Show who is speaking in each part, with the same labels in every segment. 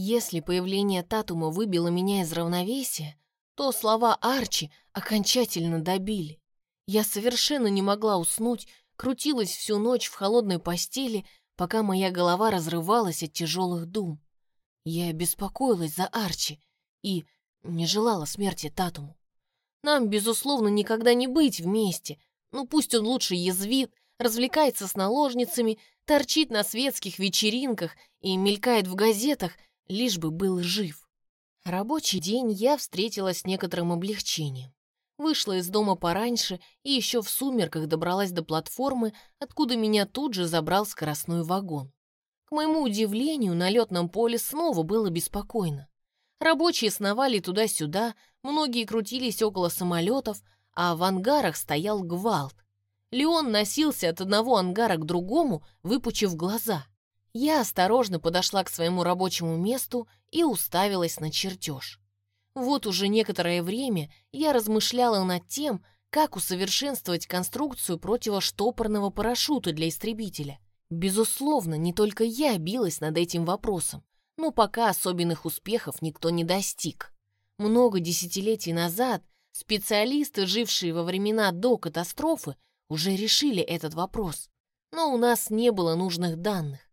Speaker 1: Если появление Татума выбило меня из равновесия, то слова Арчи окончательно добили. Я совершенно не могла уснуть, крутилась всю ночь в холодной постели, пока моя голова разрывалась от тяжелых дум. Я беспокоилась за Арчи и не желала смерти Татуму. Нам, безусловно, никогда не быть вместе. Ну, пусть он лучше язвит, развлекается с наложницами, торчит на светских вечеринках и мелькает в газетах, лишь бы был жив. Рабочий день я встретила с некоторым облегчением. Вышла из дома пораньше и еще в сумерках добралась до платформы, откуда меня тут же забрал скоростной вагон. К моему удивлению, на летном поле снова было беспокойно. Рабочие сновали туда-сюда, многие крутились около самолетов, а в ангарах стоял гвалт. Леон носился от одного ангара к другому, выпучив глаза. Я осторожно подошла к своему рабочему месту и уставилась на чертеж. Вот уже некоторое время я размышляла над тем, как усовершенствовать конструкцию противоштопорного парашюта для истребителя. Безусловно, не только я билась над этим вопросом, но пока особенных успехов никто не достиг. Много десятилетий назад специалисты, жившие во времена до катастрофы, уже решили этот вопрос. Но у нас не было нужных данных.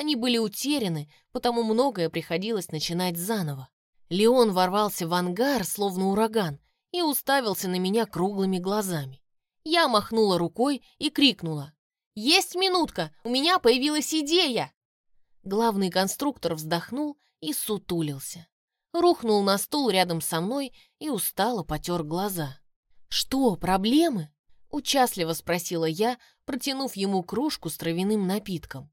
Speaker 1: Они были утеряны, потому многое приходилось начинать заново. Леон ворвался в ангар, словно ураган, и уставился на меня круглыми глазами. Я махнула рукой и крикнула. «Есть минутка! У меня появилась идея!» Главный конструктор вздохнул и сутулился. Рухнул на стул рядом со мной и устало потер глаза. «Что, проблемы?» — участливо спросила я, протянув ему кружку с травяным напитком.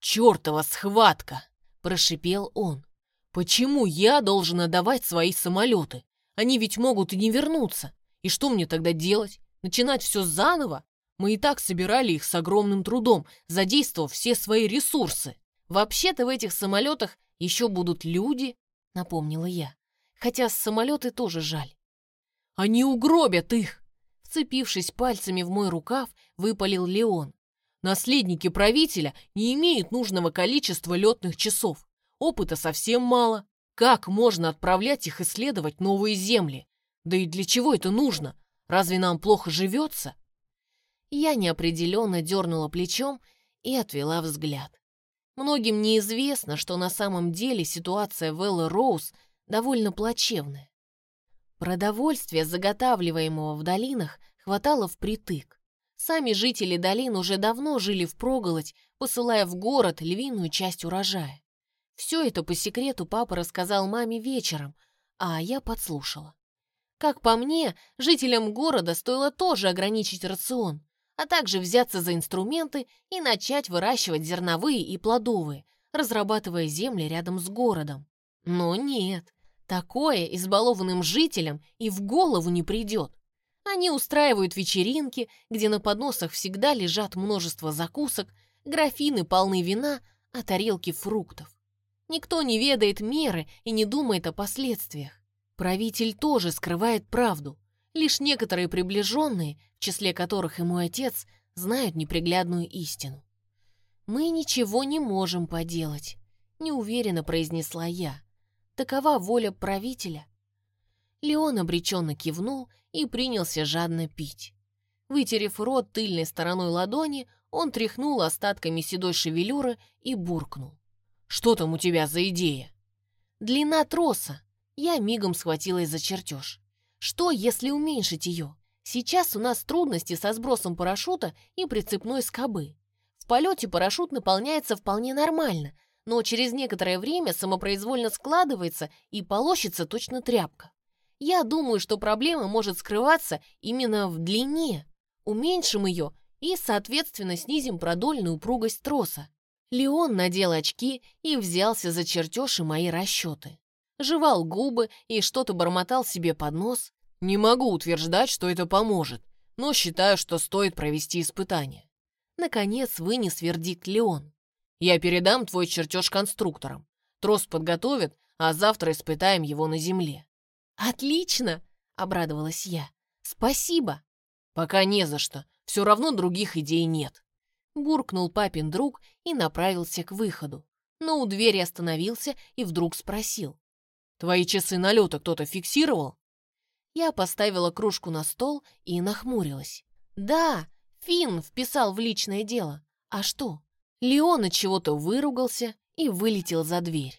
Speaker 1: «Чёртова схватка!» — прошипел он. «Почему я должен отдавать свои самолеты? Они ведь могут и не вернуться. И что мне тогда делать? Начинать все заново? Мы и так собирали их с огромным трудом, задействовав все свои ресурсы. Вообще-то в этих самолетах еще будут люди, напомнила я. Хотя самолеты тоже жаль. Они угробят их! Вцепившись пальцами в мой рукав, выпалил Леон. Наследники правителя не имеют нужного количества летных часов. Опыта совсем мало. Как можно отправлять их исследовать новые земли? Да и для чего это нужно? Разве нам плохо живется? Я неопределенно дернула плечом и отвела взгляд. Многим неизвестно, что на самом деле ситуация в Элла Роуз довольно плачевная. Продовольствия, заготавливаемого в долинах, хватало впритык. Сами жители долин уже давно жили в впроголодь, посылая в город львиную часть урожая. Все это по секрету папа рассказал маме вечером, а я подслушала. Как по мне, жителям города стоило тоже ограничить рацион, а также взяться за инструменты и начать выращивать зерновые и плодовые, разрабатывая земли рядом с городом. Но нет, такое избалованным жителям и в голову не придет. Они устраивают вечеринки, где на подносах всегда лежат множество закусок, графины полны вина, а тарелки фруктов. Никто не ведает меры и не думает о последствиях. Правитель тоже скрывает правду. Лишь некоторые приближенные, в числе которых и мой отец, знают неприглядную истину. «Мы ничего не можем поделать», — неуверенно произнесла я. «Такова воля правителя». Леон обреченно кивнул и принялся жадно пить. Вытерев рот тыльной стороной ладони, он тряхнул остатками седой шевелюры и буркнул. «Что там у тебя за идея?» «Длина троса». Я мигом схватилась за чертеж. «Что, если уменьшить ее? Сейчас у нас трудности со сбросом парашюта и прицепной скобы. В полете парашют наполняется вполне нормально, но через некоторое время самопроизвольно складывается и полощется точно тряпка. Я думаю, что проблема может скрываться именно в длине. Уменьшим ее и, соответственно, снизим продольную упругость троса. Леон надел очки и взялся за чертеж и мои расчеты. Жевал губы и что-то бормотал себе под нос. «Не могу утверждать, что это поможет, но считаю, что стоит провести испытание». Наконец вынес вердикт Леон. «Я передам твой чертеж конструкторам. Трос подготовят, а завтра испытаем его на земле. «Отлично!» — обрадовалась я. «Спасибо!» «Пока не за что. Все равно других идей нет». Буркнул папин друг и направился к выходу. но у двери остановился и вдруг спросил. «Твои часы налета кто-то фиксировал?» Я поставила кружку на стол и нахмурилась. «Да, Финн вписал в личное дело. А что?» Леон от чего-то выругался и вылетел за дверь.